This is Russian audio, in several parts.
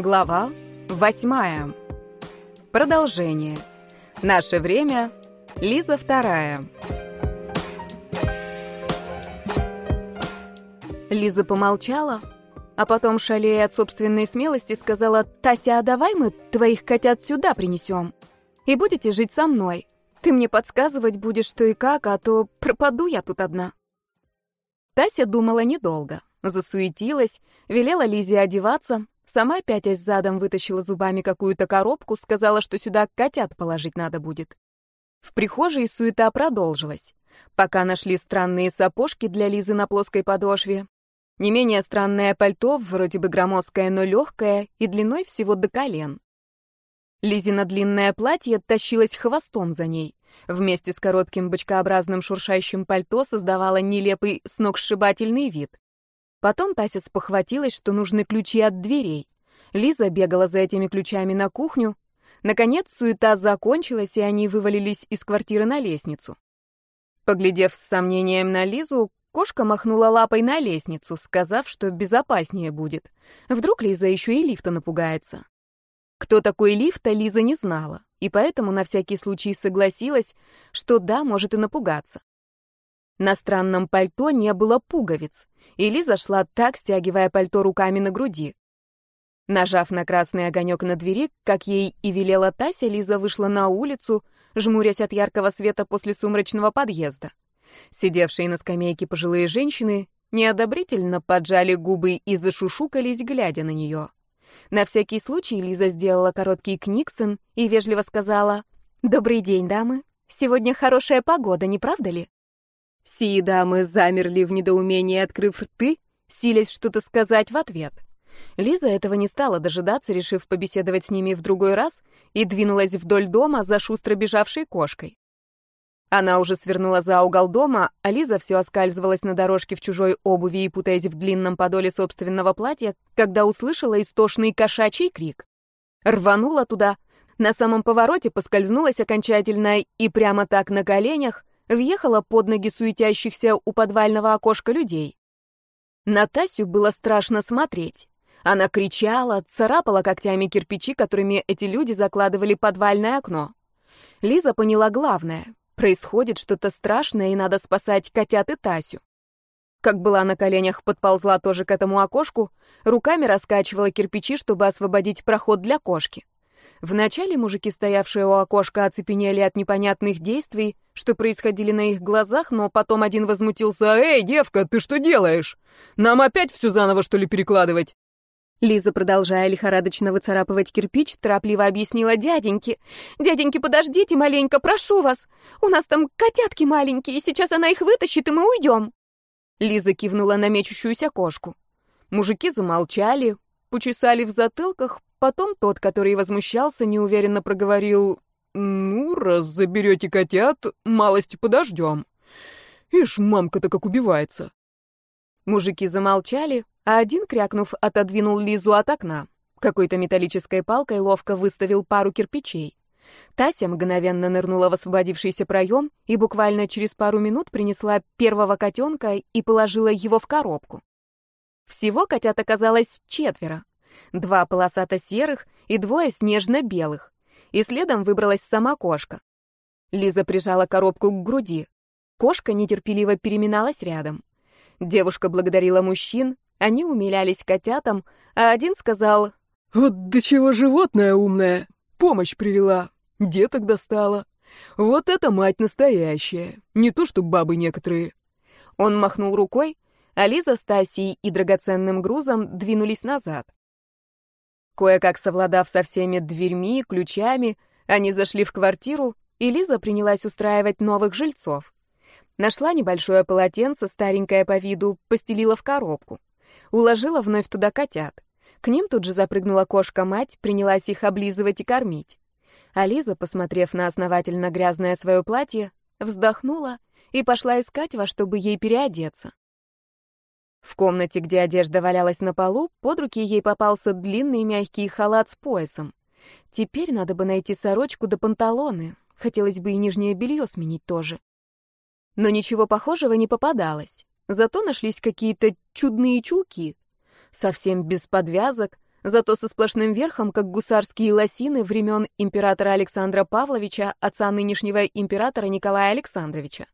Глава восьмая. Продолжение. Наше время. Лиза вторая. Лиза помолчала, а потом, шалея от собственной смелости, сказала, «Тася, а давай мы твоих котят сюда принесем, и будете жить со мной. Ты мне подсказывать будешь, что и как, а то пропаду я тут одна». Тася думала недолго, засуетилась, велела Лизе одеваться, Сама, пятясь задом, вытащила зубами какую-то коробку, сказала, что сюда котят положить надо будет. В прихожей суета продолжилась, пока нашли странные сапожки для Лизы на плоской подошве. Не менее странное пальто, вроде бы громоздкое, но легкое и длиной всего до колен. Лизина длинное платье тащилось хвостом за ней. Вместе с коротким бочкообразным шуршающим пальто создавало нелепый сногсшибательный вид. Потом Тася спохватилась, что нужны ключи от дверей. Лиза бегала за этими ключами на кухню. Наконец суета закончилась, и они вывалились из квартиры на лестницу. Поглядев с сомнением на Лизу, кошка махнула лапой на лестницу, сказав, что безопаснее будет. Вдруг Лиза еще и лифта напугается. Кто такой лифта, Лиза не знала, и поэтому на всякий случай согласилась, что да, может и напугаться. На странном пальто не было пуговиц, и Лиза шла так, стягивая пальто руками на груди. Нажав на красный огонек на двери, как ей и велела Тася, Лиза вышла на улицу, жмурясь от яркого света после сумрачного подъезда. Сидевшие на скамейке пожилые женщины неодобрительно поджали губы и зашушукались, глядя на нее. На всякий случай Лиза сделала короткий книксон и вежливо сказала «Добрый день, дамы. Сегодня хорошая погода, не правда ли?» Сии дамы замерли в недоумении, открыв рты, силясь что-то сказать в ответ. Лиза этого не стала дожидаться, решив побеседовать с ними в другой раз, и двинулась вдоль дома за шустро бежавшей кошкой. Она уже свернула за угол дома, а Лиза все оскальзывалась на дорожке в чужой обуви и путаясь в длинном подоле собственного платья, когда услышала истошный кошачий крик. Рванула туда, на самом повороте поскользнулась окончательно и прямо так на коленях въехала под ноги суетящихся у подвального окошка людей. На Тасю было страшно смотреть. Она кричала, царапала когтями кирпичи, которыми эти люди закладывали подвальное окно. Лиза поняла главное. Происходит что-то страшное, и надо спасать котят и Тасю. Как была на коленях, подползла тоже к этому окошку, руками раскачивала кирпичи, чтобы освободить проход для кошки. Вначале мужики, стоявшие у окошка, оцепенели от непонятных действий, что происходили на их глазах, но потом один возмутился. «Эй, девка, ты что делаешь? Нам опять все заново, что ли, перекладывать?» Лиза, продолжая лихорадочно выцарапывать кирпич, торопливо объяснила дяденьке. «Дяденьки, подождите маленько, прошу вас. У нас там котятки маленькие, сейчас она их вытащит, и мы уйдем». Лиза кивнула на мечущуюся кошку. Мужики замолчали, почесали в затылках, Потом тот, который возмущался, неуверенно проговорил, «Ну, раз заберете котят, малости подождем. Ишь, мамка-то как убивается». Мужики замолчали, а один, крякнув, отодвинул Лизу от окна. Какой-то металлической палкой ловко выставил пару кирпичей. Тася мгновенно нырнула в освободившийся проем и буквально через пару минут принесла первого котенка и положила его в коробку. Всего котят оказалось четверо два полосато-серых и двое снежно-белых. И следом выбралась сама кошка. Лиза прижала коробку к груди. Кошка нетерпеливо переминалась рядом. Девушка благодарила мужчин, они умилялись котятам, а один сказал «Вот до чего животное умное! Помощь привела, деток достала. Вот это мать настоящая, не то что бабы некоторые». Он махнул рукой, а Лиза с Тасей и драгоценным грузом двинулись назад. Кое-как совладав со всеми дверьми, ключами, они зашли в квартиру, и Лиза принялась устраивать новых жильцов. Нашла небольшое полотенце, старенькое по виду, постелила в коробку. Уложила вновь туда котят. К ним тут же запрыгнула кошка-мать, принялась их облизывать и кормить. А Лиза, посмотрев на основательно грязное свое платье, вздохнула и пошла искать, во что бы ей переодеться. В комнате, где одежда валялась на полу, под руки ей попался длинный мягкий халат с поясом. Теперь надо бы найти сорочку да панталоны. Хотелось бы и нижнее белье сменить тоже. Но ничего похожего не попадалось. Зато нашлись какие-то чудные чулки. Совсем без подвязок, зато со сплошным верхом, как гусарские лосины времен императора Александра Павловича, отца нынешнего императора Николая Александровича.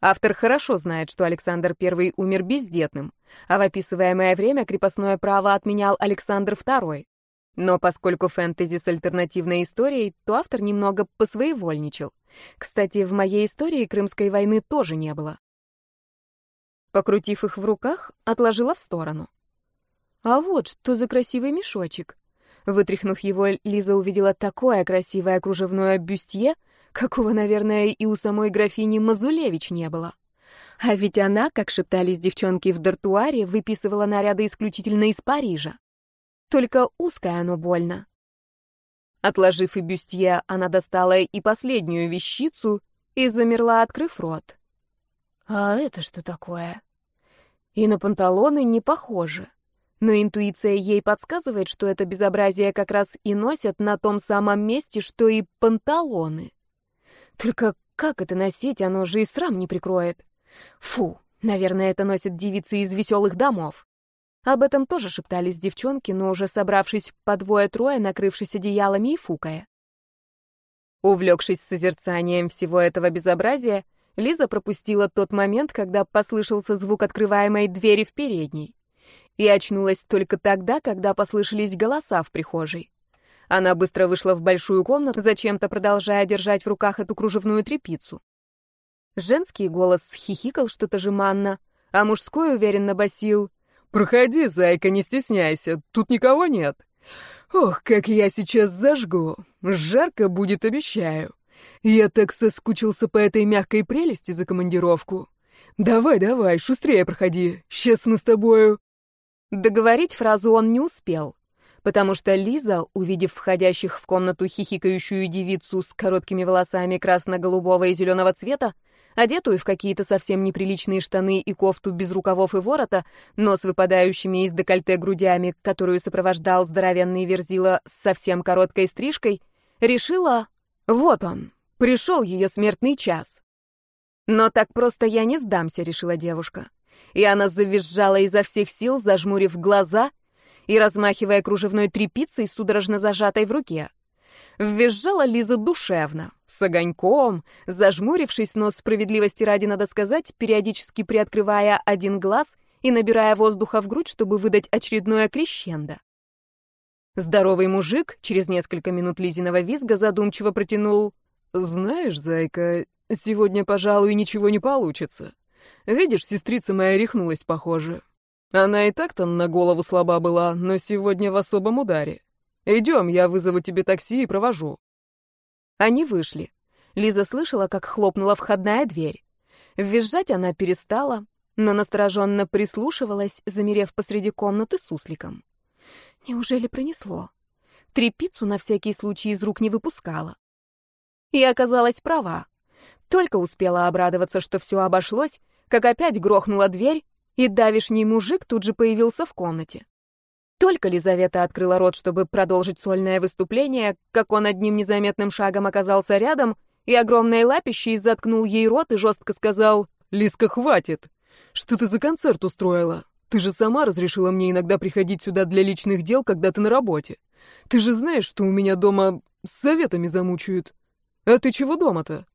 Автор хорошо знает, что Александр I умер бездетным, а в описываемое время крепостное право отменял Александр II. Но поскольку фэнтези с альтернативной историей, то автор немного посвоевольничал. Кстати, в моей истории Крымской войны тоже не было. Покрутив их в руках, отложила в сторону. А вот что за красивый мешочек. Вытряхнув его, Лиза увидела такое красивое кружевное бюстье, какого, наверное, и у самой графини Мазулевич не было. А ведь она, как шептались девчонки в дартуаре, выписывала наряды исключительно из Парижа. Только узкое оно больно. Отложив и бюстье, она достала и последнюю вещицу и замерла, открыв рот. А это что такое? И на панталоны не похоже. Но интуиция ей подсказывает, что это безобразие как раз и носят на том самом месте, что и панталоны. Только как это носить, оно же и срам не прикроет. Фу, наверное, это носят девицы из веселых домов. Об этом тоже шептались девчонки, но уже собравшись по двое-трое, накрывшись одеялами и фукая. Увлекшись созерцанием всего этого безобразия, Лиза пропустила тот момент, когда послышался звук открываемой двери в передней. И очнулась только тогда, когда послышались голоса в прихожей. Она быстро вышла в большую комнату, зачем-то продолжая держать в руках эту кружевную тряпицу. Женский голос хихикал что-то жеманно, а мужской уверенно басил. «Проходи, зайка, не стесняйся, тут никого нет. Ох, как я сейчас зажгу. Жарко будет, обещаю. Я так соскучился по этой мягкой прелести за командировку. Давай, давай, шустрее проходи, сейчас мы с тобою...» Договорить фразу он не успел потому что Лиза, увидев входящих в комнату хихикающую девицу с короткими волосами красно-голубого и зеленого цвета, одетую в какие-то совсем неприличные штаны и кофту без рукавов и ворота, но с выпадающими из декольте грудями, которую сопровождал здоровенный верзила с совсем короткой стрижкой, решила, вот он, пришел ее смертный час. Но так просто я не сдамся, решила девушка. И она завизжала изо всех сил, зажмурив глаза и размахивая кружевной тряпицей, судорожно зажатой в руке. Визжала Лиза душевно, с огоньком, зажмурившись, но справедливости ради надо сказать, периодически приоткрывая один глаз и набирая воздуха в грудь, чтобы выдать очередное крещендо. Здоровый мужик через несколько минут Лизиного визга задумчиво протянул. «Знаешь, зайка, сегодня, пожалуй, ничего не получится. Видишь, сестрица моя рехнулась, похоже. Она и так-то на голову слаба была, но сегодня в особом ударе. Идем, я вызову тебе такси и провожу». Они вышли. Лиза слышала, как хлопнула входная дверь. Визжать она перестала, но настороженно прислушивалась, замерев посреди комнаты с сусликом. Неужели пронесло? Трепицу на всякий случай из рук не выпускала. И оказалась права. Только успела обрадоваться, что все обошлось, как опять грохнула дверь, и давишний мужик тут же появился в комнате. Только Лизавета открыла рот, чтобы продолжить сольное выступление, как он одним незаметным шагом оказался рядом и огромной лапищей заткнул ей рот и жестко сказал «Лизка, хватит! Что ты за концерт устроила? Ты же сама разрешила мне иногда приходить сюда для личных дел, когда ты на работе. Ты же знаешь, что у меня дома с советами замучают. А ты чего дома-то?»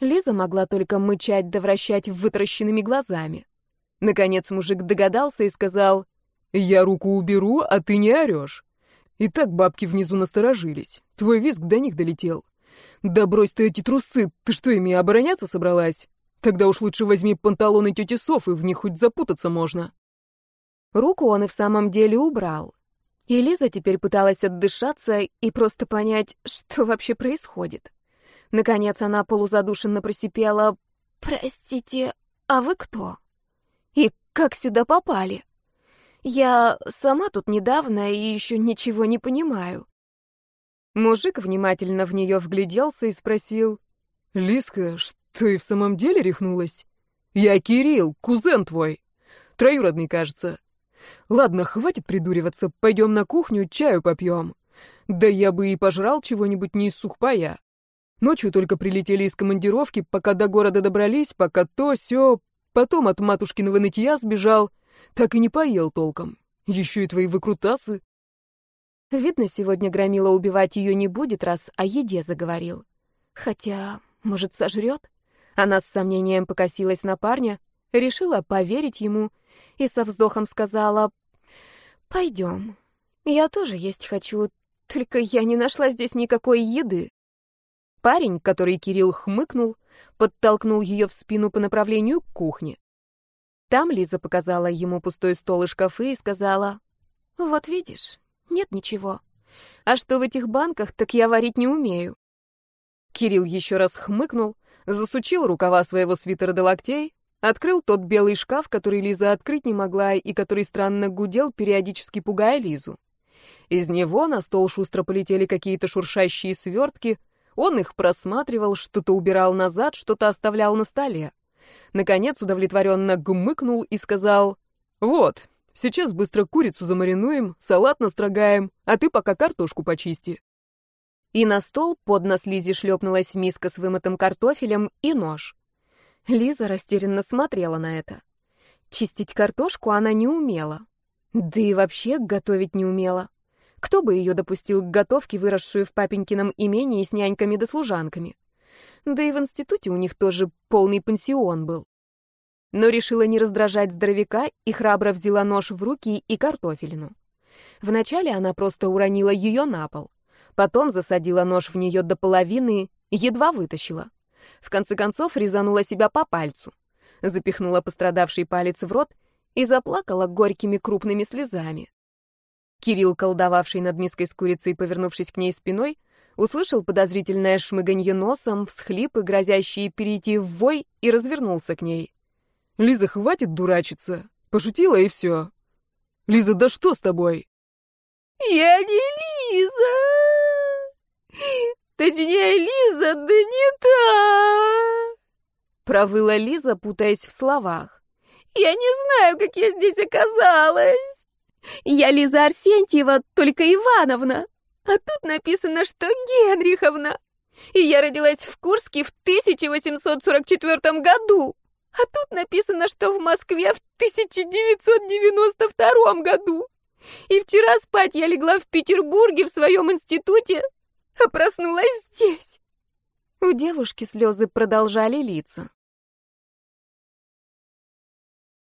Лиза могла только мычать да вращать вытаращенными глазами. Наконец мужик догадался и сказал, «Я руку уберу, а ты не орешь». И так бабки внизу насторожились. Твой визг до них долетел. Да брось ты эти трусы, ты что, ими обороняться собралась? Тогда уж лучше возьми панталоны тети Софы, в них хоть запутаться можно. Руку он и в самом деле убрал. И Лиза теперь пыталась отдышаться и просто понять, что вообще происходит. Наконец она полузадушенно просипела «Простите, а вы кто?» Как сюда попали? Я сама тут недавно и еще ничего не понимаю. Мужик внимательно в нее вгляделся и спросил. «Лиска, что и в самом деле рехнулась? Я Кирилл, кузен твой. Троюродный, кажется. Ладно, хватит придуриваться, пойдем на кухню, чаю попьем. Да я бы и пожрал чего-нибудь не из сухпая. Ночью только прилетели из командировки, пока до города добрались, пока то, сё, Потом от матушкиного нытья сбежал, так и не поел толком. Еще и твои выкрутасы. Видно, сегодня Громила убивать ее не будет, раз о еде заговорил. Хотя, может, сожрет? Она с сомнением покосилась на парня, решила поверить ему и со вздохом сказала «Пойдем. Я тоже есть хочу, только я не нашла здесь никакой еды». Парень, который Кирилл хмыкнул, подтолкнул ее в спину по направлению к кухне. Там Лиза показала ему пустой стол и шкафы и сказала, «Вот видишь, нет ничего. А что в этих банках, так я варить не умею». Кирилл еще раз хмыкнул, засучил рукава своего свитера до локтей, открыл тот белый шкаф, который Лиза открыть не могла и который странно гудел, периодически пугая Лизу. Из него на стол шустро полетели какие-то шуршащие свертки, он их просматривал, что-то убирал назад, что-то оставлял на столе. Наконец удовлетворенно гмыкнул и сказал, «Вот, сейчас быстро курицу замаринуем, салат настрогаем, а ты пока картошку почисти». И на стол под нос Лизе шлепнулась миска с вымытым картофелем и нож. Лиза растерянно смотрела на это. Чистить картошку она не умела. Да и вообще готовить не умела. Кто бы ее допустил к готовке, выросшую в папенькином имении с няньками да служанками? Да и в институте у них тоже полный пансион был. Но решила не раздражать здоровяка и храбро взяла нож в руки и картофелину. Вначале она просто уронила ее на пол. Потом засадила нож в нее до половины, едва вытащила. В конце концов резанула себя по пальцу. Запихнула пострадавший палец в рот и заплакала горькими крупными слезами. Кирилл, колдовавший над миской с курицей, повернувшись к ней спиной, услышал подозрительное шмыганье носом, всхлипы, грозящие перейти в вой, и развернулся к ней. «Лиза, хватит дурачиться. Пошутила и все. Лиза, да что с тобой?» «Я не Лиза! Точнее, Лиза, да не та!» Провыла Лиза, путаясь в словах. «Я не знаю, как я здесь оказалась!» Я Лиза Арсентьева, только Ивановна. А тут написано, что Генриховна. И я родилась в Курске в 1844 году. А тут написано, что в Москве в 1992 году. И вчера спать я легла в Петербурге в своем институте, а проснулась здесь. У девушки слезы продолжали литься.